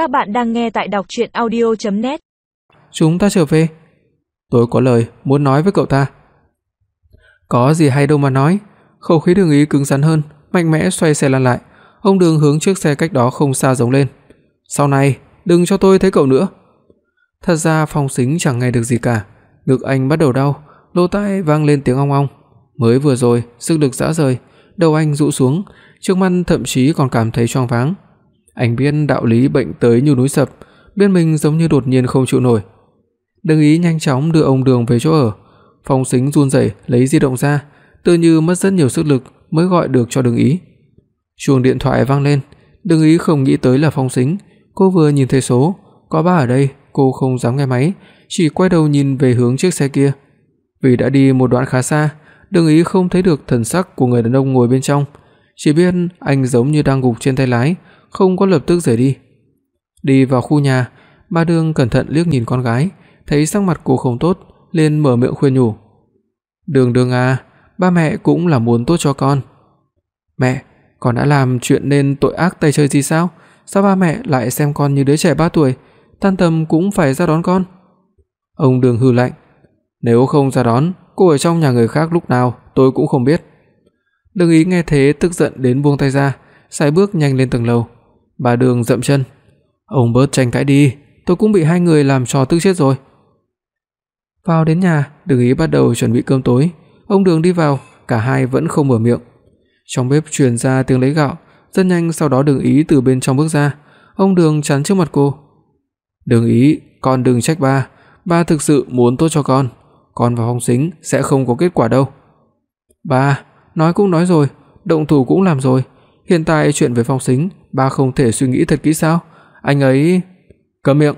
Các bạn đang nghe tại đọc audio net Chúng ta trở về. Tôi có lời muốn nói với cậu ta. Có gì hay đâu mà nói. Khẩu khí Đường Ý cứng rắn hơn, mạnh mẽ xoay xe lăn lại. Ông Đường hướng chiếc xe cách đó không xa giống lên. "Sau này, đừng cho tôi thấy cậu nữa." Thật ra Phong Sính chẳng nghe được gì cả, ngực anh bắt đầu đau, lỗ tai vang lên tiếng ong ong. Mới vừa rồi, sức lực rã rời, đầu anh rũ xuống, trước mắt thậm chí còn cảm thấy choáng váng. Anh biết đạo lý bệnh tới như núi sập, biết mình giống như đột nhiên không chịu nổi. Đừng ý nhanh chóng đưa ông Đường về chỗ ở. Phong Sính run rẩy lấy di động ra, tự như mất rất nhiều sức lực mới gọi được cho Đừng ý. Chuông điện thoại vang lên, Đừng ý không nghĩ tới là Phong Sính, cô vừa nhìn thấy số, có ba ở đây, cô không dám nghe máy, chỉ quay đầu nhìn về hướng chiếc xe kia. Vì đã đi một đoạn khá xa, Đừng ý không thấy được thần sắc của người đàn ông ngồi bên trong, chỉ biết anh giống như đang gục trên tay lái, không có lập tức rời đi. Đi vào khu nhà, Ba Đường cẩn thận liếc nhìn con gái, thấy sắc mặt cô không tốt, liền mở miệng khuyên nhủ. "Đường Đường à, ba mẹ cũng là muốn tốt cho con." "Mẹ, con đã làm chuyện nên tội ác tày trời gì sao? Sao ba mẹ lại xem con như đứa trẻ 3 tuổi, tan tầm cũng phải ra đón con?" Ông Đường hừ lạnh, "Nếu không ra đón, cô ở trong nhà người khác lúc nào tôi cũng không biết." đường ý nghe thế tức giận đến buông tay ra, sải bước nhanh lên tầng lầu. Bà Đường dậm chân, "Ông bớt tranh cãi đi, tôi cũng bị hai người làm trò tức chết rồi." Vào đến nhà, Đường Ý bắt đầu chuẩn bị cơm tối. Ông Đường đi vào, cả hai vẫn không mở miệng. Trong bếp truyền ra tiếng lấy gạo, rất nhanh sau đó Đường Ý từ bên trong bước ra. Ông Đường chắn trước mặt cô. "Đường Ý, con đừng trách ba, ba thực sự muốn tốt cho con, con và Phong Sính sẽ không có kết quả đâu." "Ba, nói cũng nói rồi, động thủ cũng làm rồi, hiện tại chuyện về Phong Sính, ba không thể suy nghĩ thật kỹ sao? Anh ấy..." Câm miệng.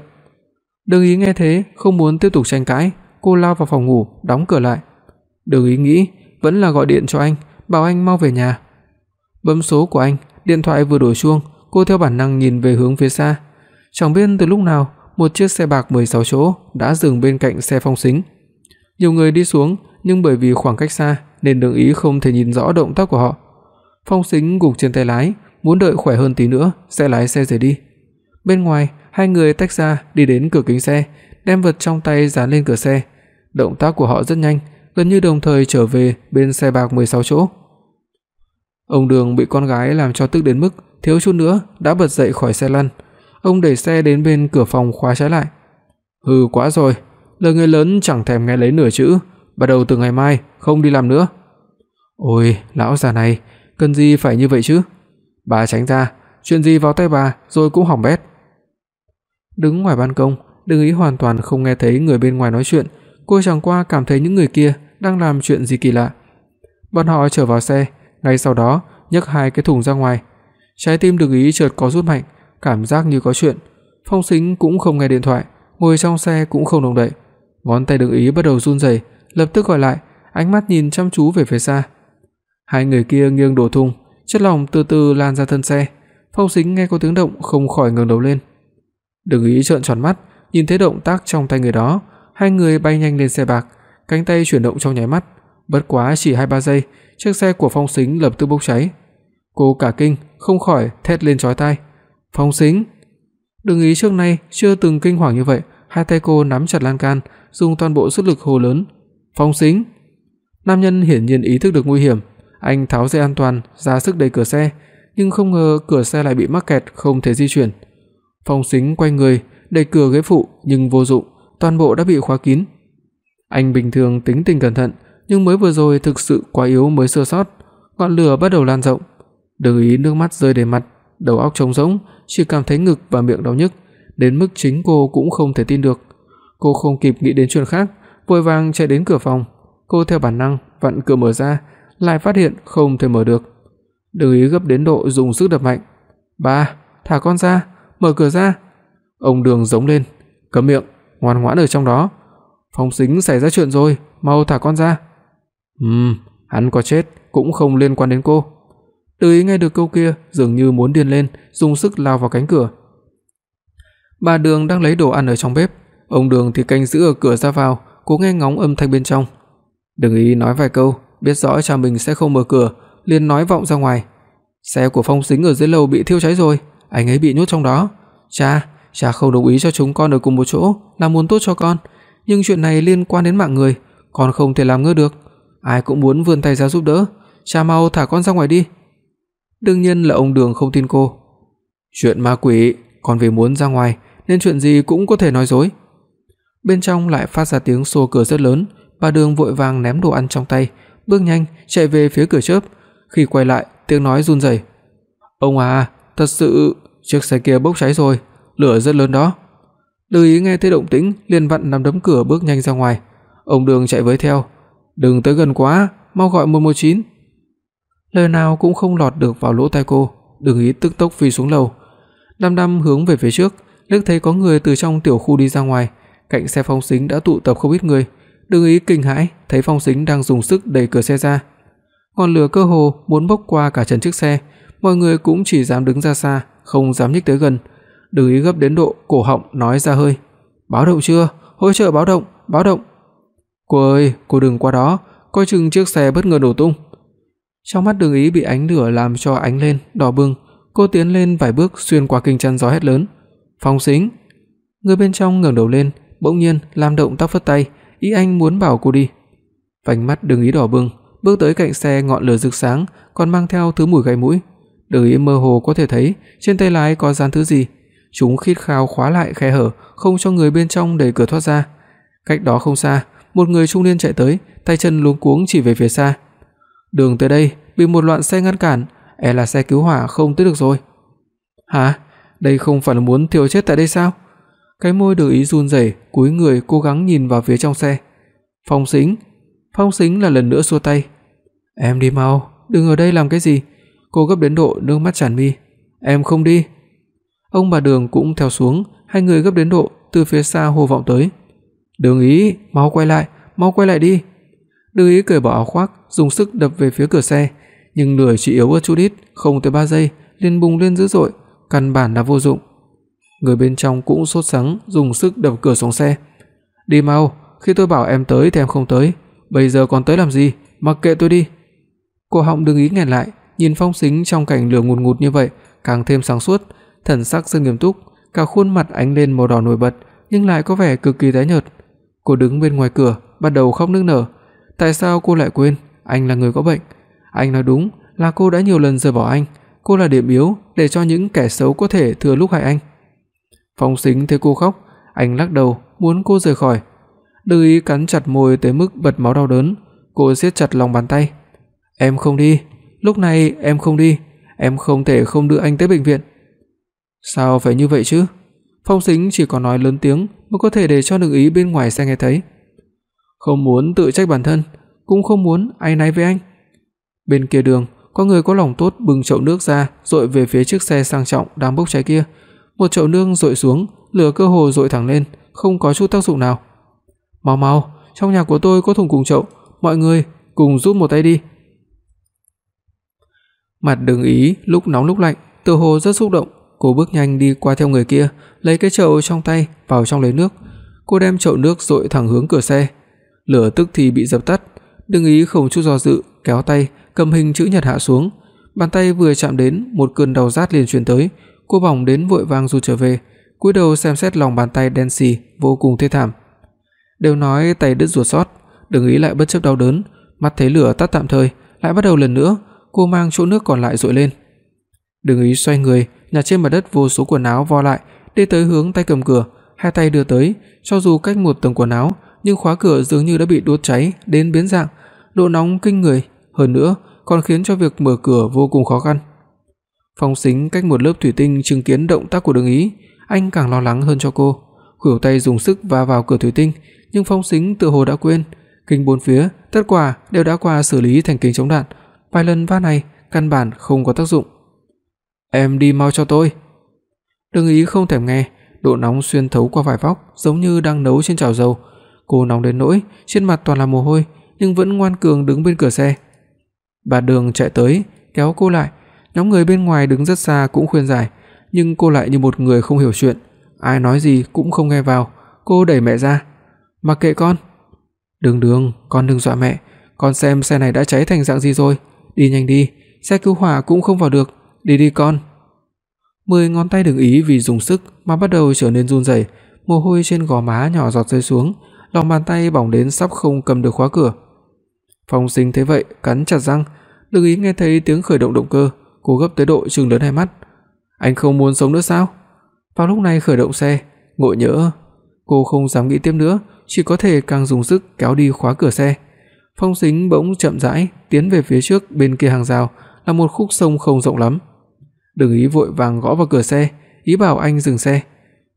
Đường Ý nghe thế, không muốn tiếp tục tranh cãi, cô lao vào phòng ngủ, đóng cửa lại. Đường Ý nghĩ, vẫn là gọi điện cho anh, bảo anh mau về nhà. Bấm số của anh, điện thoại vừa đổ chuông, cô theo bản năng nhìn về hướng phía xa. Chẳng biết từ lúc nào, một chiếc xe bạc 16 chỗ đã dừng bên cạnh xe Phong Sính. Nhiều người đi xuống, nhưng bởi vì khoảng cách xa nên Đường Ý không thể nhìn rõ động tác của họ. Phong Sính gục trên tay lái, muốn đợi khỏe hơn tí nữa sẽ lái xe rời đi. Bên ngoài, hai người tách ra đi đến cửa kính xe, đem vật trong tay dán lên cửa xe. Động tác của họ rất nhanh, gần như đồng thời trở về bên xe bạc 16 chỗ. Ông Đường bị con gái làm cho tức đến mức thiếu chút nữa đã bật dậy khỏi xe lăn. Ông đẩy xe đến bên cửa phòng khóa trái lại. "Hừ quá rồi, lời người lớn chẳng thèm nghe lấy nửa chữ, bắt đầu từ ngày mai không đi làm nữa." "Ôi, lão già này, cần gì phải như vậy chứ?" Bà tránh ra, chuyện gì vào tay bà rồi cũng hỏng bét. Đứng ngoài ban công, Đừng ý hoàn toàn không nghe thấy người bên ngoài nói chuyện, cô chẳng qua cảm thấy những người kia đang làm chuyện gì kỳ lạ. Bọn họ trở vào xe, ngay sau đó nhấc hai cái thùng ra ngoài. Trái tim Đừng ý chợt có rút mạnh, cảm giác như có chuyện. Phong Sính cũng không nghe điện thoại, ngồi trong xe cũng không động đậy. Ngón tay Đừng ý bắt đầu run rẩy, lập tức gọi lại, ánh mắt nhìn chăm chú về phía xa. Hai người kia nghiêng đổ thùng, chất lỏng từ từ lan ra thân xe. Phong Sính nghe có tiếng động không khỏi ngẩng đầu lên. Đừng ý trợn tròn mắt, nhìn thấy động tác trong tay người đó, hai người bay nhanh lên xe bạc, cánh tay chuyển động trong nháy mắt, bất quá chỉ 2-3 giây, chiếc xe của Phong Sính lập tức bốc cháy. Cô cả kinh, không khỏi thét lên chói tai. "Phong Sính!" Đừng ý trước nay chưa từng kinh hoàng như vậy, hai tay cô nắm chặt lan can, dùng toàn bộ sức lực hô lớn, "Phong Sính!" Nam nhân hiển nhiên ý thức được nguy hiểm, anh tháo dây an toàn, ra sức đẩy cửa xe, nhưng không ngờ cửa xe lại bị mắc kẹt không thể di chuyển. Phong Sính quay người, đẩy cửa ghế phụ nhưng vô dụng, toàn bộ đã bị khóa kín. Anh bình thường tính tình cẩn thận, nhưng mới vừa rồi thực sự quá yếu mới sơ sót, ngọn lửa bắt đầu lan rộng. Đừng ý nước mắt rơi đầy mặt, đầu óc trống rỗng, chỉ cảm thấy ngực và miệng đau nhức, đến mức chính cô cũng không thể tin được. Cô không kịp nghĩ đến chuyện khác, vội vàng chạy đến cửa phòng. Cô theo bản năng vặn cửa mở ra, lại phát hiện không thể mở được. Đừng ý gấp đến độ dùng sức đập mạnh. "Ba, thả con ra, mở cửa ra." Ông Đường giống lên, "Câm miệng, ngoan ngoãn ở trong đó. Phong Sính xảy ra chuyện rồi, mau thả con ra." "Ừm, hắn có chết cũng không liên quan đến cô." Từ ý nghe được câu kia, dường như muốn điên lên, dùng sức lao vào cánh cửa. Bà Đường đang lấy đồ ăn ở trong bếp, ông Đường thì canh giữ ở cửa ra vào, cố nghe ngóng âm thanh bên trong. Đừng ý nói vài câu, biết rõ cha mình sẽ không mở cửa, liền nói vọng ra ngoài. Xe của Phong Sính ở dưới lầu bị thiêu cháy rồi, anh ấy bị nhốt trong đó. Cha, cha không đồng ý cho chúng con ở cùng một chỗ là muốn tốt cho con, nhưng chuyện này liên quan đến mạng người, con không thể làm ngơ được. Ai cũng muốn vươn tay ra giúp đỡ, cha mau thả con ra ngoài đi." Đương nhiên là ông Đường không tin cô. "Chuyện ma quỷ, con vì muốn ra ngoài nên chuyện gì cũng có thể nói dối." Bên trong lại phát ra tiếng xô cửa rất lớn, bà Đường vội vàng ném đồ ăn trong tay, bước nhanh chạy về phía cửa chớp, khi quay lại, tiếng nói run rẩy. "Ông à, thật sự chiếc xe kia bốc cháy rồi, lửa rất lớn đó." Lưu Ý nghe thấy động tĩnh, liền vặn nắm đấm cửa bước nhanh ra ngoài. Ông Đường chạy với theo, "Đừng tới gần quá, mau gọi 119." Lời nào cũng không lọt được vào lỗ tai cô, Đường Ý tức tốc phi xuống lầu, đăm đăm hướng về phía trước, liếc thấy có người từ trong tiểu khu đi ra ngoài, cạnh xe Phong xính đã tụ tập không ít người. Đường Ý kinh hãi, thấy Phong Sính đang dùng sức đẩy cửa xe ra. Ngọn lửa cơ hồ muốn bốc qua cả trần chiếc xe, mọi người cũng chỉ dám đứng ra xa, không dám nhích tới gần. Đường Ý gấp đến độ cổ họng nói ra hơi. "Báo động chưa? Hỗ trợ báo động, báo động." "Cô ơi, cô đừng qua đó, coi chừng chiếc xe bất ngờ nổ tung." Trong mắt Đường Ý bị ánh lửa làm cho ánh lên, đỏ bừng, cô tiến lên vài bước xuyên qua kinh chắn gió hét lớn, "Phong Sính!" Người bên trong ngẩng đầu lên, bỗng nhiên làm động tác phất tay, ý anh muốn bảo cô đi. Vành mắt Đường Ý đỏ bừng, bước tới cạnh xe ngọn lửa rực sáng, còn mang theo thứ mùi gai mũi. Đường Ý mơ hồ có thể thấy trên tay lái có dán thứ gì, chúng khít khao khóa lại khe hở, không cho người bên trong đẩy cửa thoát ra. Cách đó không xa, một người trung niên chạy tới, tay chân luống cuống chỉ về phía xa. Đường tới đây bị một loạn xe ngăn cản, e là xe cứu hỏa không tới được rồi. Hả? Đây không phải là muốn thiêu chết tại đây sao? Cái môi đờ Ý run rẩy, cúi người cố gắng nhìn vào phía trong xe. Phong Sính, Phong Sính là lần nữa xua tay. "Em đi mau, đừng ở đây làm cái gì?" Cô gấp đến độ nước mắt tràn mi. "Em không đi." Ông bà Đường cũng theo xuống, hai người gấp đến độ từ phía xa hô vọng tới. "Đường Ý, mau quay lại, mau quay lại đi." Đường Ý cởi bỏ áo khoác, dùng sức đập về phía cửa xe, nhưng lưỡi chỉ yếu ớt chút ít, không tới 3 giây liền bùng lên dữ dội, căn bản là vô dụng. Người bên trong cũng sốt sắng dùng sức đập cửa xuống xe. "Đi mau, khi tôi bảo em tới thì em không tới, bây giờ còn tới làm gì, mặc kệ tôi đi." cô họng đừng ý nghẹn lại, nhìn Phong Sính trong cảnh lửa ngùn ngụt như vậy, càng thêm sáng suốt, thần sắc rất nghiêm túc, cả khuôn mặt ánh lên màu đỏ nổi bật, nhưng lại có vẻ cực kỳ tái nhợt. Cô đứng bên ngoài cửa, bắt đầu khóc nức nở. Tại sao cô lại quên anh là người có bệnh? Anh nói đúng, là cô đã nhiều lần rời bỏ anh, cô là điểm yếu để cho những kẻ xấu có thể thừa lúc hại anh. Phong Sính thấy cô khóc, anh lắc đầu, muốn cô rời khỏi. Đư Ý cắn chặt môi tới mức bật máu đau đớn, cô siết chặt lòng bàn tay. "Em không đi, lúc này em không đi, em không thể không đưa anh tới bệnh viện." "Sao phải như vậy chứ?" Phong Sính chỉ có nói lớn tiếng mới có thể để cho Đư Ý bên ngoài xe nghe thấy. Không muốn tự trách bản thân, cũng không muốn áy náy với anh. Bên kia đường, có người có lòng tốt bưng chậu nước ra, dội về phía chiếc xe sang trọng đang bốc cháy kia. Một chậu nương dội xuống, lửa cơ hồ dội thẳng lên, không có chút tác dụng nào. "Mau mau, trong nhà của tôi có thùng cùng chậu, mọi người cùng giúp một tay đi." Mặt Đường Ý lúc nóng lúc lạnh, tựa hồ rất xúc động, cô bước nhanh đi qua theo người kia, lấy cái chậu trong tay vào trong lấy nước. Cô đem chậu nước dội thẳng hướng cửa xe. Lửa tức thì bị dập tắt, Đường Ý không chút do dự, kéo tay, cầm hình chữ nhật hạ xuống. Bàn tay vừa chạm đến, một cơn đau rát liền truyền tới, cô bỏng đến vội vàng rụt trở về, cúi đầu xem xét lòng bàn tay đen sì, vô cùng thê thảm. Đều nói tay đứt ruột sót, Đừng Ý lại bất chấp đau đớn, mắt thấy lửa tắt tạm thời, lại bắt đầu lần nữa, cô mang chỗ nước còn lại dội lên. Đừng Ý xoay người, nhặt trên mặt đất vô số quần áo vo lại, đi tới hướng tay cầm cửa, hai tay đưa tới, cho dù cách một tầng quần áo, nhưng khóa cửa dường như đã bị đốt cháy đến biến dạng, độ nóng kinh người, hơn nữa còn khiến cho việc mở cửa vô cùng khó khăn. Phong Sính cách một lớp thủy tinh chứng kiến động tác của Đường Ý, anh càng lo lắng hơn cho cô, khuỷu tay dùng sức va vào cửa thủy tinh, nhưng Phong Sính tựa hồ đã quên, kính bốn phía tất cả đều đã qua xử lý thành kính chống đạn, vài lần va này căn bản không có tác dụng. "Em đi mau cho tôi." Đường Ý không thèm nghe, độ nóng xuyên thấu qua vải vóc, giống như đang nấu trên chảo dầu. Cô nóng đến nỗi trên mặt toàn là mồ hôi, nhưng vẫn ngoan cường đứng bên cửa xe. Bà Đường chạy tới, kéo cô lại, nhóm người bên ngoài đứng rất xa cũng khuyên giải, nhưng cô lại như một người không hiểu chuyện, ai nói gì cũng không nghe vào, cô đẩy mẹ ra. "Mặc kệ con." "Đường Đường, con đừng dọa mẹ, con xem xe này đã cháy thành dạng gì rồi, đi nhanh đi, xe cứu hỏa cũng không vào được, đi đi con." Mười ngón tay Đường Ý vì dùng sức mà bắt đầu trở nên run rẩy, mồ hôi trên gò má nhỏ giọt rơi xuống, lòng bàn tay bỏng đến sắp không cầm được khóa cửa. Phong Sinh thấy vậy, cắn chặt răng, Đường Ý nghe thấy tiếng khởi động động cơ, cô gấp tới độ trừng lớn hai mắt. Anh không muốn sống nữa sao? Vào lúc này khởi động xe, ngộ nhỡ, cô không dám nghĩ tiếp nữa, chỉ có thể càng dùng sức kéo đi khóa cửa xe. Phong Sính bỗng chậm rãi tiến về phía trước bên kia hàng rào là một khúc sông không rộng lắm. Đường Ý vội vàng gõ vào cửa xe, ý bảo anh dừng xe.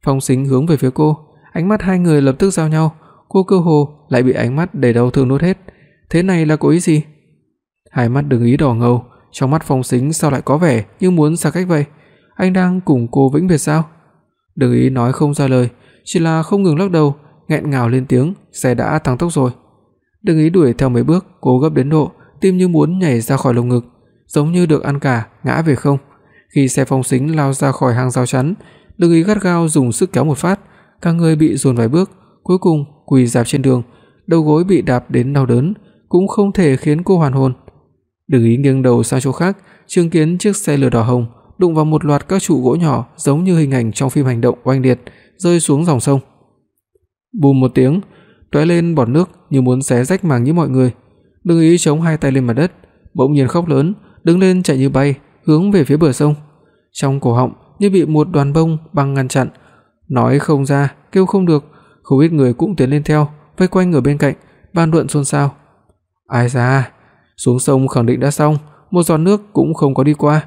Phong Sính hướng về phía cô, ánh mắt hai người lập tức giao nhau, cô cơ hồ lại bị ánh mắt đầy đau thương nuốt hết. Thế này là có ý gì? Hai mắt Đường Ý đỏ ngầu, trong mắt Phong Sính sao lại có vẻ như muốn xa cách vậy? Anh đang cùng cô vĩnh biệt sao? Đường Ý nói không ra lời, chỉ là không ngừng lắc đầu, nghẹn ngào lên tiếng, xe đã tăng tốc rồi. Đường Ý đuổi theo mấy bước, cố gấp đến độ tim như muốn nhảy ra khỏi lồng ngực, giống như được ăn cả, ngã về không. Khi xe Phong Sính lao ra khỏi hàng rào chắn, Đường Ý gắt gao dùng sức kéo một phát, cả người bị dồn vài bước, cuối cùng quỳ rạp trên đường, đầu gối bị đạp đến đau đớn, cũng không thể khiến cô hoàn hồn đừng Ý nghiêng đầu sang chỗ khác, chứng kiến chiếc xe lửa đỏ hồng đụng vào một loạt các trụ gỗ nhỏ giống như hình ảnh trong phim hành động oanh liệt, rơi xuống dòng sông. Bùm một tiếng, tóe lên bọt nước như muốn xé rách màng nhĩ mọi người. đừng Ý chống hai tay lên mặt đất, bỗng nhiên khóc lớn, đứng lên chạy như bay, hướng về phía bờ sông. Trong cổ họng như bị một đoàn bông băng ngăn chặn, nói không ra, kêu không được, không ít người cũng tiến lên theo, vây quanh ở bên cạnh, bàn luận xôn xao. Ai da, xuống sông khẳng định đã xong, một giọt nước cũng không có đi qua.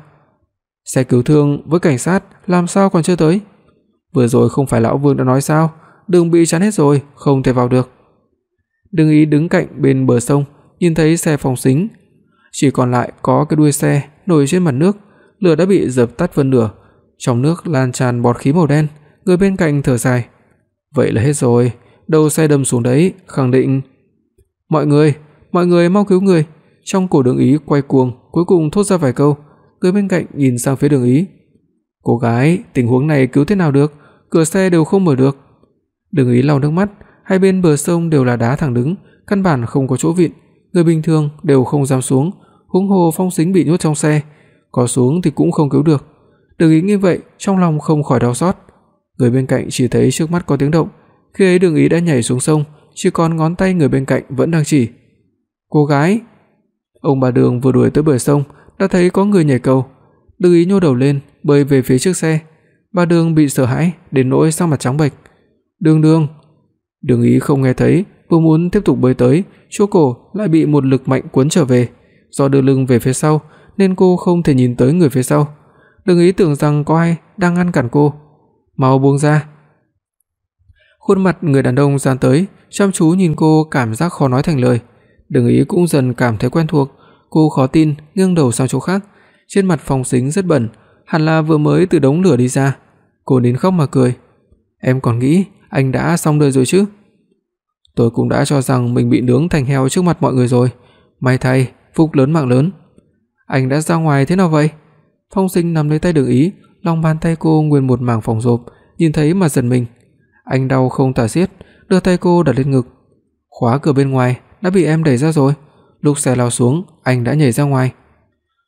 Xe cứu thương với cảnh sát làm sao còn chưa tới? Vừa rồi không phải lão Vương đã nói sao, đường bị chắn hết rồi, không thể vào được. Đừng ý đứng cạnh bên bờ sông, nhìn thấy xe phòng xính, chỉ còn lại có cái đuôi xe nổi trên mặt nước, lửa đã bị dập tắt phân nửa, trong nước lan tràn bọt khí màu đen, người bên cạnh thở dài. Vậy là hết rồi, đầu xe đâm xuống đấy, khẳng định. Mọi người, mọi người mau cứu người. Trong cổ Đường Ý quay cuồng, cuối cùng thốt ra vài câu, người bên cạnh nhìn sang phía Đường Ý. Cô gái, tình huống này cứu thế nào được, cửa xe đều không mở được. Đường Ý lau nước mắt, hai bên bờ sông đều là đá thẳng đứng, căn bản không có chỗ vịn, người bình thường đều không dám xuống, huống hồ Phong Sính bị nhốt trong xe, có xuống thì cũng không cứu được. Đường Ý nghĩ vậy, trong lòng không khỏi đau xót. Người bên cạnh chỉ thấy trước mắt có tiếng động, khi ấy Đường Ý đã nhảy xuống sông, chỉ còn ngón tay người bên cạnh vẫn đang chỉ. "Cô gái!" Ông bà Đường vừa đuổi tới bờ sông, đã thấy có người nhảy cầu. Đường Ý nhô đầu lên, bơi về phía trước xe. Bà Đường bị sợ hãi đến nỗi sắc mặt trắng bệch. "Đường Đường!" Đường Ý không nghe thấy, vừa muốn tiếp tục bơi tới, chỗ cổ lại bị một lực mạnh cuốn trở về. Do đưa lưng về phía sau nên cô không thể nhìn tới người phía sau. Đường Ý tưởng rằng có ai đang ngăn cản cô. "Mau buông ra." Khuôn mặt người đàn ông dán tới, chăm chú nhìn cô cảm giác khó nói thành lời. Đường Ý cũng dần cảm thấy quen thuộc, cô khó tin nghiêng đầu sang chỗ khác, trên mặt Phong Sính rất bẩn, hẳn là vừa mới từ đống lửa đi ra. Cô nín khóc mà cười. "Em còn nghĩ anh đã xong đời rồi chứ?" Tôi cũng đã cho rằng mình bị nướng thành heo trước mặt mọi người rồi, may thay, phúc lớn mạng lớn. Anh đã ra ngoài thế nào vậy? Phong Sinh nắm lấy tay Đường Ý, lòng bàn tay cô nguyên một mảng phòng rộp, nhìn thấy mà giật mình. Anh đau không tả xiết, đưa tay cô đặt lên ngực. Khóa cửa bên ngoài đã bị em đẩy ra rồi. Lúc xe lao xuống, anh đã nhảy ra ngoài.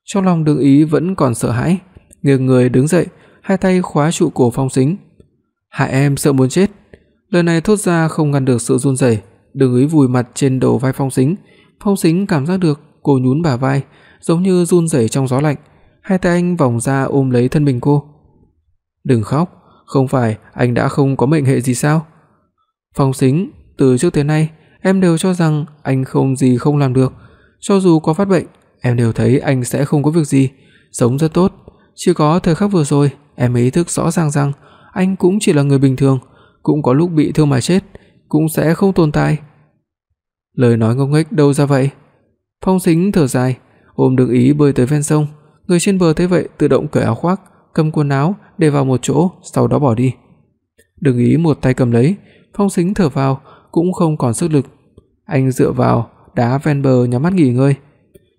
Trong lòng Đường Ý vẫn còn sợ hãi, nghiêng người đứng dậy, hai tay khóa trụ cổ Phong Sính. "Hại em sợ muốn chết." Lời này thốt ra không ngăn được sự run rẩy, Đường Ý vùi mặt trên đầu vai Phong Sính. Phong Sính cảm giác được cô nhún bả vai, giống như run rẩy trong gió lạnh. Hai tay anh vòng ra ôm lấy thân mình cô. "Đừng khóc, không phải anh đã không có mệnh hệ gì sao?" Phong Sính, từ trước tới nay em đều cho rằng anh không gì không làm được, cho dù có phát bệnh, em đều thấy anh sẽ không có việc gì, sống rất tốt, chỉ có thời khắc vừa rồi, em ý thức rõ ràng rằng anh cũng chỉ là người bình thường, cũng có lúc bị thương mà chết, cũng sẽ không tồn tại. Lời nói ngốc nghếch đâu ra vậy? Phong Sính thở dài, ôm Đường Ý bơi tới ven sông, người trên bờ thấy vậy tự động cởi áo khoác, cầm quần áo để vào một chỗ, sau đó bỏ đi. Đường Ý một tay cầm lấy, Phong Sính thở vào, cũng không còn sức lực. Anh dựa vào đá ven bờ nhắm mắt nghỉ ngơi.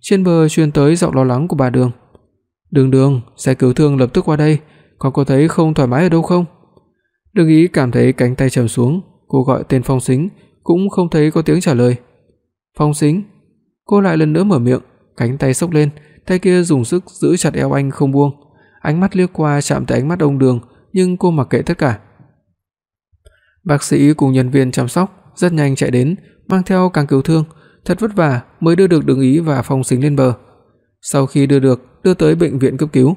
Trên bờ truyền tới giọng lo lắng của bà Đường. "Đường Đường, xe cứu thương lập tức qua đây, con có thấy không thoải mái ở đâu không?" Đường Ý cảm thấy cánh tay trầm xuống, cô gọi tên Phong Sính, cũng không thấy có tiếng trả lời. "Phong Sính." Cô lại lần nữa mở miệng, cánh tay xốc lên, tay kia dùng sức giữ chặt eo anh không buông. ánh mắt liếc qua chạm tới ánh mắt ông Đường, nhưng cô mặc kệ tất cả. Bác sĩ cùng nhân viên chăm sóc rất nhanh chạy đến, mang theo càng cứu thương, thật vất vả mới đưa được Đường Ý và Phong Sính lên bờ. Sau khi đưa được, đưa tới bệnh viện cấp cứu.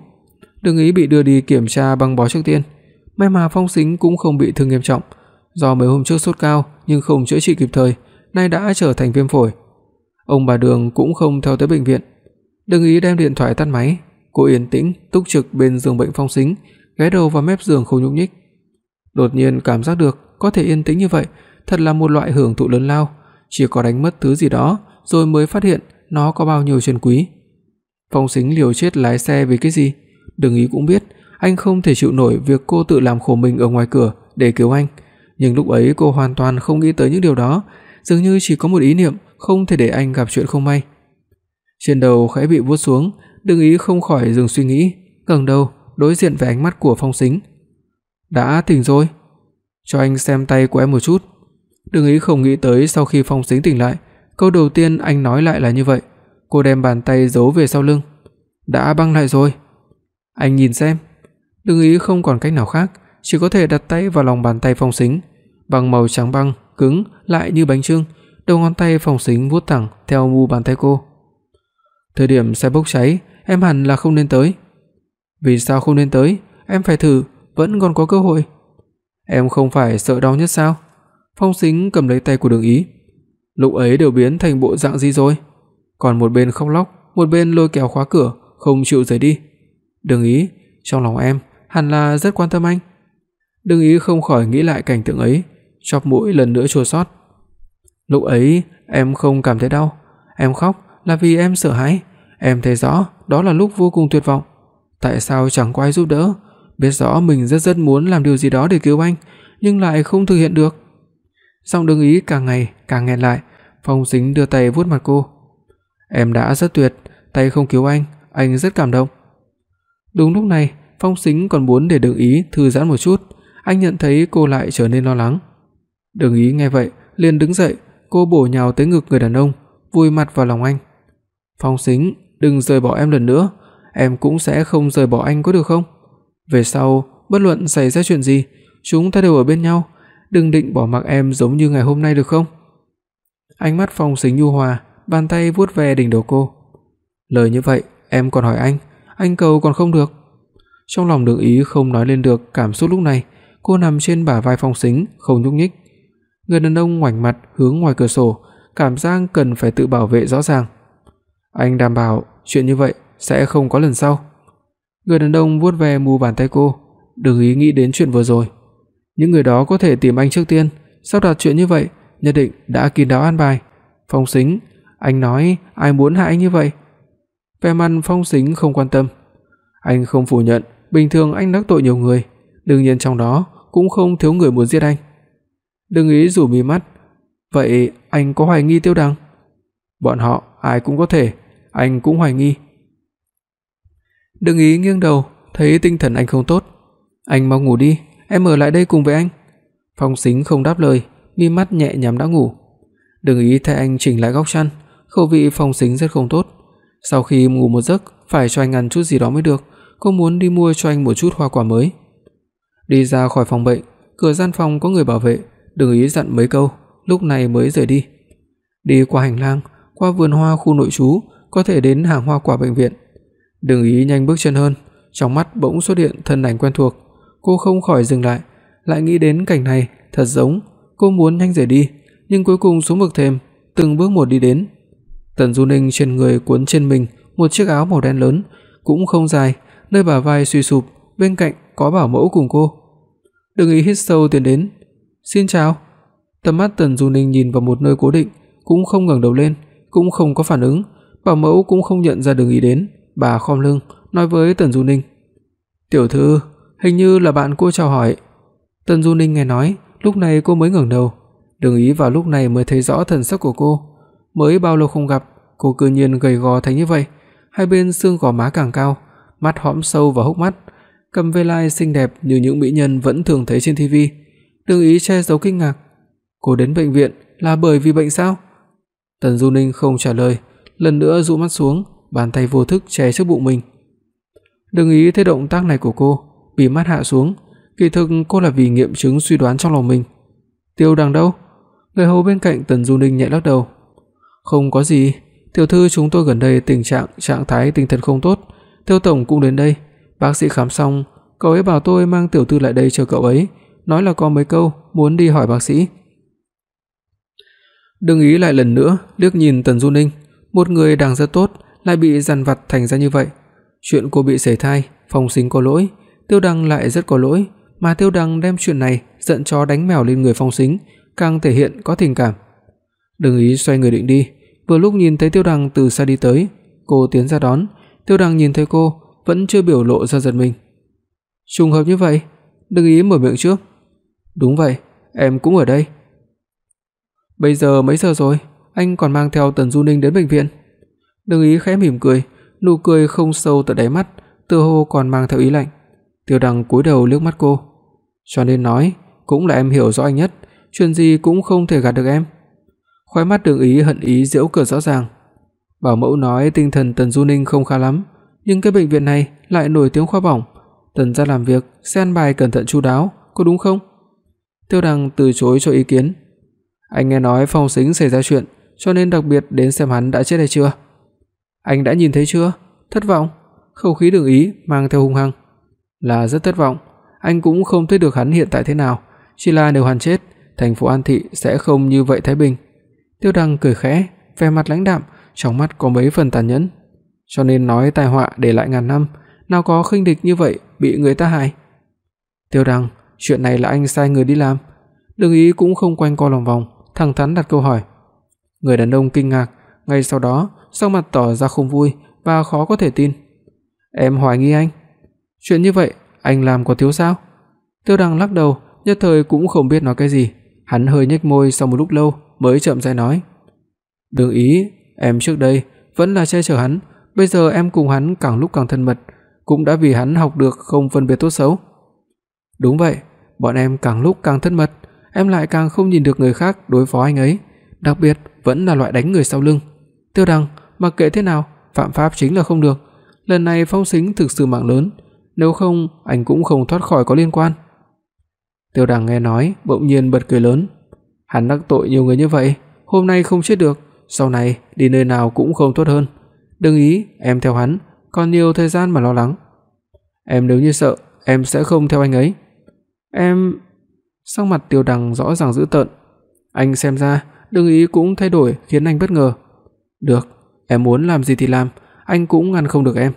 Đường Ý bị đưa đi kiểm tra băng bó trước tiên. May mà Phong Sính cũng không bị thương nghiêm trọng, do mấy hôm trước sốt cao nhưng không chữa trị kịp thời, nay đã trở thành viêm phổi. Ông bà Đường cũng không theo tới bệnh viện. Đường Ý đem điện thoại tắt máy, cô yên tĩnh túc trực bên giường bệnh Phong Sính, ghé đầu vào mép giường không nhúc nhích. Đột nhiên cảm giác được có thể yên tĩnh như vậy, thật là một loại hưởng thụ lớn lao, chỉ có đánh mất thứ gì đó rồi mới phát hiện nó có bao nhiêu trân quý. Phong Sính liều chết lái xe vì cái gì? Đừng ý cũng biết, anh không thể chịu nổi việc cô tự làm khổ mình ở ngoài cửa để cứu anh, nhưng lúc ấy cô hoàn toàn không nghĩ tới những điều đó, dường như chỉ có một ý niệm không thể để anh gặp chuyện không may. Trên đầu khẽ bị vuốt xuống, Đừng ý không khỏi dừng suy nghĩ, ngẩng đầu đối diện với ánh mắt của Phong Sính. "Đã tỉnh rồi, cho anh xem tay của em một chút." Đừng ý không nghĩ tới sau khi Phong Sính tỉnh lại, câu đầu tiên anh nói lại là như vậy. Cô đem bàn tay giấu về sau lưng. "Đã băng lại rồi." Anh nhìn xem. Đừng ý không còn cách nào khác, chỉ có thể đặt tay vào lòng bàn tay Phong Sính, bằng màu trắng băng, cứng lại như bánh chưng, đầu ngón tay Phong Sính vuốt thẳng theo mu bàn tay cô. Thời điểm xe bốc cháy, em hẳn là không nên tới. Vì sao không nên tới? Em phải thử, vẫn còn có cơ hội. Em không phải sợ đau nhất sao? Phong Sính cầm lấy tay của Đường Ý. Lúc ấy đều biến thành bộ dạng gì rồi? Còn một bên khóc lóc, một bên lôi kéo khóa cửa, không chịu rời đi. Đường Ý, trong lòng em hẳn là rất quan tâm anh. Đường Ý không khỏi nghĩ lại cảnh tượng ấy, chóp mũi lần nữa chua xót. Lúc ấy em không cảm thấy đau, em khóc là vì em sợ hãi, em thấy rõ đó là lúc vô cùng tuyệt vọng. Tại sao chẳng có ai giúp đỡ? Biết rõ mình rất rất muốn làm điều gì đó để cứu anh, nhưng lại không thực hiện được. Giọng Đường Ý càng ngày càng nghẹn lại, Phong Sính đưa tay vuốt mặt cô. Em đã rất tuyệt, tay không cứu anh, anh rất cảm động. Đúng lúc này, Phong Sính còn muốn để Đường Ý thư giãn một chút, anh nhận thấy cô lại trở nên lo lắng. Đường Ý nghe vậy, liền đứng dậy, cô bổ nhào tới ngực người đàn ông, vùi mặt vào lòng anh. "Phong Sính, đừng rời bỏ em lần nữa, em cũng sẽ không rời bỏ anh có được không? Về sau, bất luận xảy ra chuyện gì, chúng ta đều ở bên nhau, đừng định bỏ mặc em giống như ngày hôm nay được không?" Ánh mắt Phong Sính nhu hòa, bàn tay vuốt ve đỉnh đầu cô. Lời như vậy, em còn hỏi anh, anh cầu còn không được. Trong lòng Đường Ý không nói lên được cảm xúc lúc này, cô nằm trên bả vai Phong Sính, không nhúc nhích. Người đàn ông ngoảnh mặt hướng ngoài cửa sổ, cảm giác cần phải tự bảo vệ rõ ràng. Anh đảm bảo chuyện như vậy sẽ không có lần sau. Người đàn ông vuốt ve mu bàn tay cô, đừng ý nghĩ đến chuyện vừa rồi. Những người đó có thể tìm anh trước tiên, sắp đặt chuyện như vậy, nhất định đã kín đáo an bài. Phong Sính, anh nói ai muốn hại anh như vậy? Vẻ mặt Phong Sính không quan tâm. Anh không phủ nhận, bình thường anh đắc tội nhiều người, đương nhiên trong đó cũng không thiếu người muốn giết anh. Đừng ý rủ mi mắt, vậy anh có hoài nghi Tiêu Đằng? Bọn họ ai cũng có thể, anh cũng hoài nghi. Đừng ý nghiêng đầu, thấy tinh thần anh không tốt. Anh mau ngủ đi, em ở lại đây cùng với anh. Phong Sính không đáp lời, mi mắt nhẹ nhắm đã ngủ. Đừng ý thay anh chỉnh lại góc chăn, khẩu vị Phong Sính rất không tốt. Sau khi ngủ một giấc, phải cho anh ăn chút gì đó mới được, cô muốn đi mua cho anh một chút hoa quả mới. Đi ra khỏi phòng bệnh, cửa gian phòng có người bảo vệ, Đừng ý dặn mấy câu, lúc này mới rời đi. Đi qua hành lang, qua vườn hoa khu nội trú, có thể đến hàng hoa quả bệnh viện. Đừng ý nhanh bước chân hơn, trong mắt bỗng xuất hiện thân ảnh quen thuộc, cô không khỏi dừng lại, lại nghĩ đến cảnh này, thật giống, cô muốn nhanh rời đi, nhưng cuối cùng xuống bậc thềm, từng bước một đi đến. Tần Du Ninh trên người cuốn trên mình một chiếc áo màu đen lớn, cũng không dài, nơi bả vai suy sụp, bên cạnh có bảo mẫu cùng cô. Đừng ý hít sâu tiến đến, "Xin chào." Tầm mắt Tần Du Ninh nhìn vào một nơi cố định, cũng không ngẩng đầu lên, cũng không có phản ứng, bảo mẫu cũng không nhận ra Đường Ý đến, bà khom lưng nói với Tần Du Ninh: "Tiểu thư, hình như là bạn cô chào hỏi." Tần Du Ninh nghe nói, lúc này cô mới ngẩng đầu, Đường Ý vào lúc này mới thấy rõ thần sắc của cô, mới bao lâu không gặp, cô cư nhiên gầy gò thành như vậy, hai bên xương gò má càng cao, mắt hõm sâu vào hốc mắt, cầm ve lai xinh đẹp như những mỹ nhân vẫn thường thấy trên tivi. Đường Ý che giấu kinh ngạc, "Cô đến bệnh viện là bởi vì bệnh sao?" Tần Du Ninh không trả lời, lần nữa dụ mắt xuống, bàn tay vô thức che trước bụng mình. Đừng ý thấy động tác này của cô, bị mắt hạ xuống, kỳ thực cô là vì nghiệm chứng suy đoán trong lòng mình. Tiêu Đằng đâu? Người hầu bên cạnh Tần Du Ninh nhẹ lắc đầu. Không có gì, tiểu thư chúng tôi gần đây tình trạng trạng thái tinh thần không tốt, Tiêu tổng cũng đến đây, bác sĩ khám xong, cậu ấy bảo tôi mang tiểu thư lại đây chờ cậu ấy, nói là có mấy câu muốn đi hỏi bác sĩ. Đừng ý lại lần nữa liếc nhìn Tần Du Ninh, một người đang rất tốt lại bị dằn vặt thành ra như vậy. Chuyện cô bị sẩy thai, phòng sinh có lỗi, Tiêu Đăng lại rất có lỗi, mà Tiêu Đăng đem chuyện này giận chó đánh mèo lên người Phong Sính, càng thể hiện có tình cảm. Đừng ý xoay người định đi, vừa lúc nhìn thấy Tiêu Đăng từ xa đi tới, cô tiến ra đón, Tiêu Đăng nhìn thấy cô, vẫn chưa biểu lộ ra giận mình. Trùng hợp như vậy, đừng ý mở miệng trước. Đúng vậy, em cũng ở đây. Bây giờ mấy giờ rồi, anh còn mang theo Tần Du Ninh đến bệnh viện? Đừng ý khẽ mỉm cười, nụ cười không sâu tận đáy mắt, tựa hồ còn mang theo ý lạnh. Tiêu Đăng cúi đầu liếc mắt cô, cho nên nói, cũng là em hiểu rõ anh nhất, chuyện gì cũng không thể gạt được em. Khóe mắt Đường Ý hận ý giễu cợt rõ ràng. Bảo mẫu nói tinh thần Tần Du Ninh không khá lắm, nhưng cái bệnh viện này lại nổi tiếng khoa bỏng, Tần gia làm việc xen bài cẩn thận chu đáo, có đúng không? Tiêu Đăng từ chối cho ý kiến. Anh nghe nói Phong Sính xảy ra chuyện, cho nên đặc biệt đến xem hắn đã chết hay chưa. Anh đã nhìn thấy chưa? Thất vọng. Khẩu khí Đường Ý mang theo hung hăng. Là rất thất vọng, anh cũng không thấy được hắn hiện tại thế nào, chỉ là nếu hắn chết, thành phố An Thị sẽ không như vậy thái bình. Tiêu Đăng cười khẽ, vẻ mặt lãnh đạm, trong mắt có mấy phần tàn nhẫn. Cho nên nói tai họa để lại ngàn năm, nào có khinh địch như vậy bị người ta hại. Tiêu Đăng, chuyện này là anh sai người đi làm. Đừng ý cũng không quanh co lòng vòng, thẳng thắn đặt câu hỏi. Người đàn ông kinh ngạc, ngay sau đó, sắc mặt tỏ ra không vui và khó có thể tin. Em hoài nghi anh. Chuyện như vậy, anh làm có thiếu sao? Tiêu Đăng lắc đầu, nhất thời cũng không biết nói cái gì, hắn hơi nhếch môi sau một lúc lâu mới chậm rãi nói: "Đừng ý, em trước đây vẫn là che chở hắn, bây giờ em cùng hắn càng lúc càng thân mật, cũng đã vì hắn học được không phân biệt tốt xấu." "Đúng vậy, bọn em càng lúc càng thân mật, em lại càng không nhìn được người khác đối phó anh ấy, đặc biệt vẫn là loại đánh người sau lưng." Tiêu Đăng, mặc kệ thế nào, phạm pháp chính là không được. Lần này Phong Sính thực sự mạng lớn, nếu không anh cũng không thoát khỏi có liên quan. Tiêu Đằng nghe nói, bỗng nhiên bật cười lớn. Hắn đắc tội nhiều người như vậy, hôm nay không chết được, sau này đi nơi nào cũng không tốt hơn. Đừng ý, em theo hắn, còn nhiều thời gian mà lo lắng. Em nếu như sợ, em sẽ không theo anh ấy. Em Sắc mặt Tiêu Đằng rõ ràng dữ tợn. Anh xem ra, đừng ý cũng thay đổi khiến anh bất ngờ. Được, em muốn làm gì thì làm, anh cũng ngăn không được em.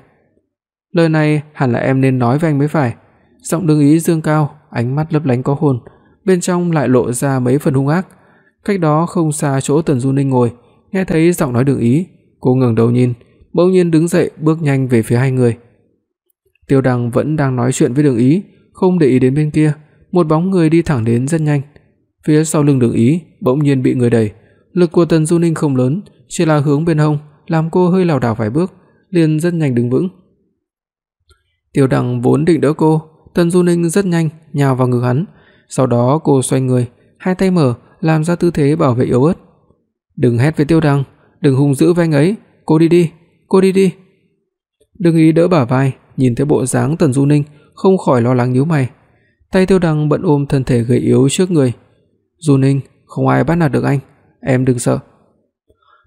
Lời này hẳn là em nên nói với anh mới phải. Giọng Đương Ý dương cao, ánh mắt lấp lánh có hồn, bên trong lại lộ ra mấy phần hung ác. Cách đó không xa chỗ Tần Du Ninh ngồi, nghe thấy giọng nói Đường Ý, cô ngẩng đầu nhìn, bỗng nhiên đứng dậy bước nhanh về phía hai người. Tiêu Đăng vẫn đang nói chuyện với Đường Ý, không để ý đến bên kia, một bóng người đi thẳng đến rất nhanh. Phía sau lưng Đường Ý bỗng nhiên bị người đẩy, lực của Tần Du Ninh không lớn, chỉ là hướng bên hông, làm cô hơi lảo đảo vài bước, liền rất nhanh đứng vững. Tiêu Đằng vốn định đỡ cô, Tần Du Ninh rất nhanh nhào vào ngực hắn, sau đó cô xoay người, hai tay mở, làm ra tư thế bảo vệ yếu ớt. "Đừng hét với Tiêu Đằng, đừng hung dữ với anh ấy, cô đi đi, cô đi đi." Đừng ý đỡ bả vai, nhìn thấy bộ dáng Tần Du Ninh, không khỏi lo lắng nhíu mày. Tay Tiêu Đằng bận ôm thân thể gầy yếu trước người. "Du Ninh, không ai bắt nạt được anh, em đừng sợ."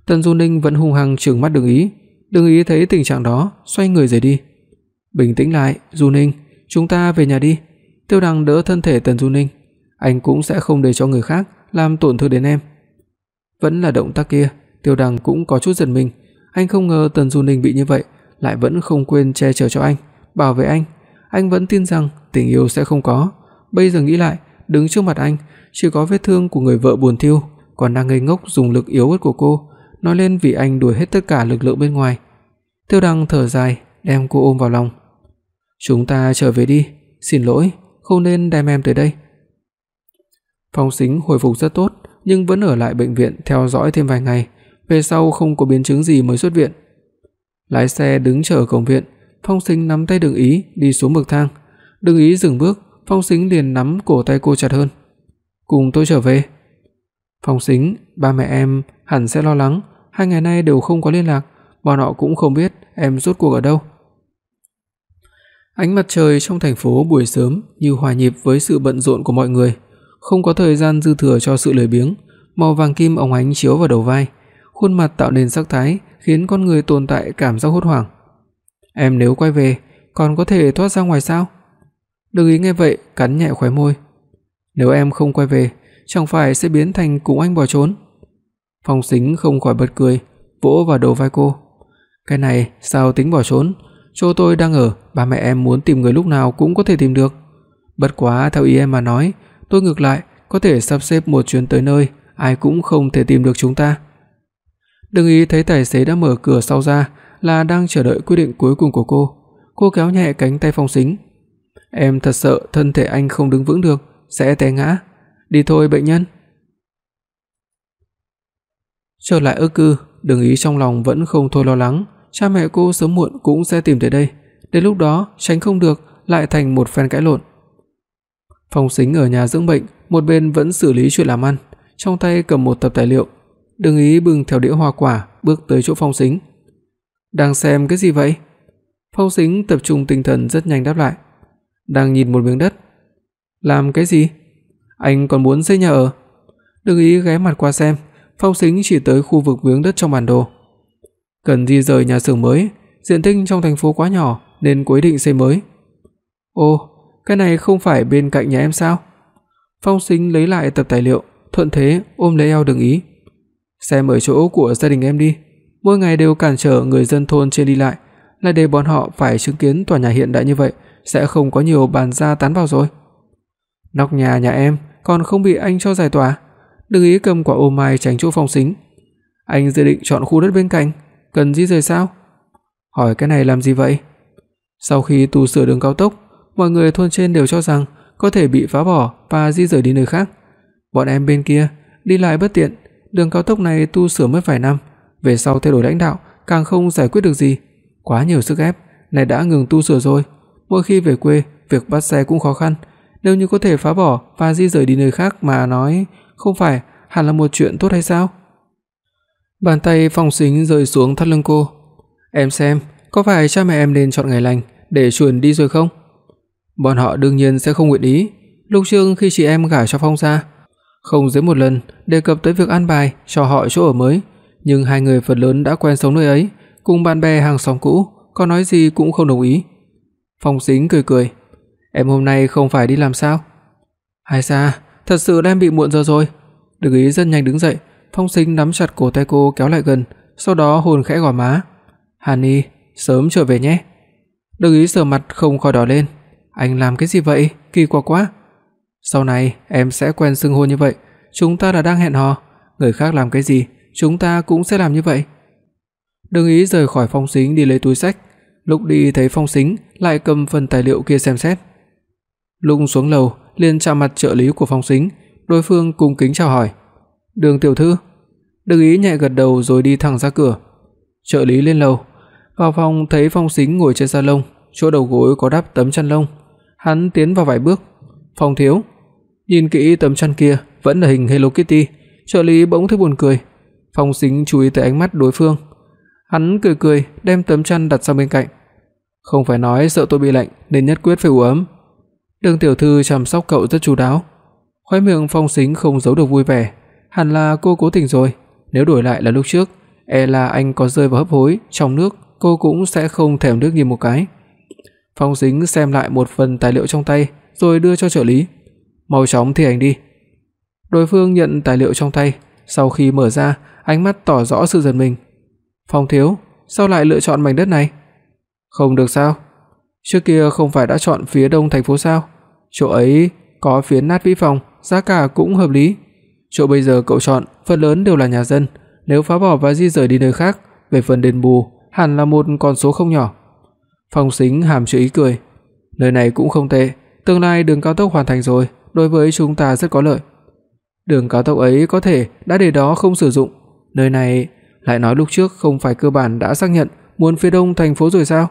Tần Du Ninh vẫn hung hăng trừng mắt Đừng Ý, Đừng Ý thấy tình trạng đó, xoay người rời đi. Bình tĩnh lại, Du Ninh, chúng ta về nhà đi." Tiêu Đằng đỡ thân thể Tần Du Ninh, anh cũng sẽ không để cho người khác làm tổn thương đến em. Vẫn là động tác kia, Tiêu Đằng cũng có chút giật mình, anh không ngờ Tần Du Ninh bị như vậy, lại vẫn không quên che chở cho anh, bảo vệ anh. Anh vẫn tin rằng tình yêu sẽ không có, bây giờ nghĩ lại, đứng trước mặt anh, chỉ có vết thương của người vợ buồn thiêu, còn đang ngây ngốc dùng lực yếu ớt của cô, nói lên vì anh đuổi hết tất cả lực lượng bên ngoài. Tiêu Đằng thở dài, đem cô ôm vào lòng. "Chúng ta trở về đi, xin lỗi, không nên đem em tới đây." Phong Sính hồi phục rất tốt, nhưng vẫn ở lại bệnh viện theo dõi thêm vài ngày, về sau không có biến chứng gì mới xuất viện. Lái xe đứng chờ ở cổng viện, Phong Sính nắm tay Đường Ý đi xuống bậc thang. Đường Ý dừng bước, Phong Sính liền nắm cổ tay cô chặt hơn. "Cùng tôi trở về." Phong Sính, ba mẹ em hẳn sẽ lo lắng, hai ngày nay đều không có liên lạc, bọn họ cũng không biết em rốt cuộc ở đâu. Ánh mặt trời trong thành phố buổi sớm như hòa nhịp với sự bận rộn của mọi người, không có thời gian dư thừa cho sự lười biếng, màu vàng kim óng ánh chiếu vào đầu vai, khuôn mặt tạo nên sắc thái khiến con người tồn tại cảm giác hốt hoảng. Em nếu quay về, còn có thể thoát ra ngoài sao? Đừng ý nghe vậy, cắn nhẹ khóe môi. Nếu em không quay về, chẳng phải sẽ biến thành cùng anh bỏ trốn? Phong Sính không khỏi bật cười, vỗ vào đầu vai cô. Cái này sao tính bỏ trốn? Chỗ tôi đang ở, ba mẹ em muốn tìm người lúc nào cũng có thể tìm được. Bất quá theo ý em mà nói, tôi ngược lại có thể sắp xếp một chuyến tới nơi ai cũng không thể tìm được chúng ta. Đừng ý thấy tài xế đã mở cửa sau ra, là đang chờ đợi quyết định cuối cùng của cô. Cô kéo nhẹ cánh tay Phong Sính. Em thật sợ thân thể anh không đứng vững được, sẽ té ngã. Đi thôi bệnh nhân. Trở lại ức cư, Đừng ý trong lòng vẫn không thôi lo lắng, cha mẹ cô sớm muộn cũng sẽ tìm tới đây, đến lúc đó tránh không được lại thành một phen cãi lộn. Phong Sính ở nhà dưỡng bệnh, một bên vẫn xử lý chuyện làm ăn, trong tay cầm một tập tài liệu. Đừng ý bưng theo đĩa hoa quả bước tới chỗ Phong Sính. "Đang xem cái gì vậy?" Phong Sính tập trung tinh thần rất nhanh đáp lại. "Đang nhìn một miếng đất." "Làm cái gì?" "Anh còn muốn xây nhà ở?" Đừng ý ghé mặt qua xem, Phong Sính chỉ tới khu vực miếng đất trong bản đồ. Cần di rời nhà xưởng mới, diện tích trong thành phố quá nhỏ nên quyết định xây mới. Ồ, cái này không phải bên cạnh nhà em sao? Phong Sính lấy lại tập tài liệu, thuận thế ôm lấy eo Đường Ý. Xem ở chỗ của gia đình em đi, mỗi ngày đều cản trở người dân thôn trên đi lại, là để bọn họ phải chứng kiến tòa nhà hiện đại như vậy, sẽ không có nhiều bàn ra tán vào rồi. Nóc nhà nhà em còn không bị anh cho giải tỏa, đừng ý cầm quả ô mai tránh chỗ Phong Sính. Anh dự định chọn khu đất bên cạnh, cần di rời sao? Hỏi cái này làm gì vậy? Sau khi tu sửa đường cao tốc, mọi người thôn trên đều cho rằng có thể bị phá bỏ và di rời đi nơi khác. Bọn em bên kia đi lại bất tiện, đường cao tốc này tu sửa mất vài năm, về sau thay đổi lãnh đạo càng không giải quyết được gì, quá nhiều sức ép, này đã ngừng tu sửa rồi. Mỗi khi về quê, việc bắt xe cũng khó khăn, nếu như có thể phá bỏ và di rời đi nơi khác mà nói, không phải hẳn là một chuyện tốt hay sao? Bàn tay Phong Sính rơi xuống thắt lưng cô. "Em xem, có phải cha mẹ em nên chọn ngày lành để chuyển đi rồi không?" Bọn họ đương nhiên sẽ không nguyện ý. Lúc trước khi chị em gả cho Phong gia, không dưới một lần đề cập tới việc an bài cho họ chỗ ở mới, nhưng hai người phần lớn đã quen sống nơi ấy, cùng bạn bè hàng xóm cũ, có nói gì cũng không đồng ý. Phong Sính cười cười, "Em hôm nay không phải đi làm sao?" "Hay sao, thật sự đang bị muộn giờ rồi." Đừng ý rất nhanh đứng dậy, Phong Sính nắm chặt cổ tay cô kéo lại gần, sau đó hôn khẽ gò má. "Hàn sớm trở về nhé." Đừng ý sờ mặt không khỏi đỏ lên. "Anh làm cái gì vậy? Kỳ quặc quá." "Sau này em sẽ quen xưng hô như vậy, chúng ta là đang hẹn hò, người khác làm cái gì, chúng ta cũng sẽ làm như vậy." Đừng ý rời khỏi Phong Sính đi lấy túi xách, lúc đi thấy Phong Sính lại cầm phần tài liệu kia xem xét. Lung xuống lầu, liền chạm mặt trợ lý của Phong Sính, đối phương cung kính chào hỏi. "Đường tiểu thư." Đừng ý nhẹ gật đầu rồi đi thẳng ra cửa. Trợ lý lên lầu, vào phòng thấy Phong Sính ngồi trên salon, chỗ đầu gối có đắp tấm chăn lông. Hắn tiến vào vài bước. "Phong thiếu." Nhìn kỹ tấm chăn kia, vẫn là hình Hello Kitty, trợ lý bỗng thấy buồn cười. Phong Sính chú ý tới ánh mắt đối phương. Hắn cười cười, đem tấm chăn đặt sang bên cạnh. "Không phải nói sợ tôi bị lạnh nên nhất quyết phải ủ ấm." Đường tiểu thư chăm sóc cậu rất chu đáo. Khóe miệng Phong Sính không giấu được vui vẻ, hẳn là cô cố tình rồi, nếu đổi lại là lúc trước, e là anh có rơi vào hấp hối trong nước, cô cũng sẽ không thèm nước nhìn một cái. Phong Dính xem lại một phần tài liệu trong tay, rồi đưa cho trợ lý. "Mau chóng thi hành đi." Đối phương nhận tài liệu trong tay, sau khi mở ra, ánh mắt tỏ rõ sự giận mình. "Phong thiếu, sao lại lựa chọn mảnh đất này?" "Không được sao? Trước kia không phải đã chọn phía đông thành phố sao? Chỗ ấy có phía nát vĩ phòng, giá cả cũng hợp lý. Chỗ bây giờ cậu chọn phần lớn đều là nhà dân, nếu phá bỏ và di rời đi nơi khác, về phần đền bù hẳn là một con số không nhỏ." Phong Sính hàm chứa ý cười. Nơi này cũng không tệ, tương lai đường cao tốc hoàn thành rồi, đối với chúng ta rất có lợi. Đường cao tốc ấy có thể đã để đó không sử dụng, nơi này lại nói lúc trước không phải cơ bản đã xác nhận muốn phía đông thành phố rồi sao?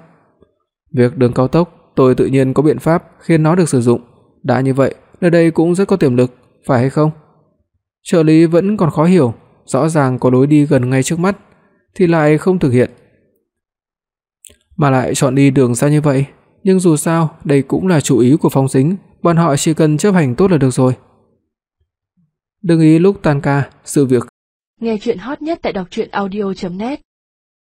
Việc đường cao tốc, tôi tự nhiên có biện pháp khiến nó được sử dụng, đã như vậy, nơi đây cũng rất có tiềm lực, phải hay không? Trợ lý vẫn còn khó hiểu, rõ ràng có lối đi gần ngay trước mắt thì lại không thực hiện. Mà lại chọn đi đường xa như vậy, nhưng dù sao đây cũng là chủ ý của Phong Sính, bọn họ chỉ cần chấp hành tốt là được rồi. Đừng ý lúc tan ca, sự việc. Nghe truyện hot nhất tại doctruyenaudio.net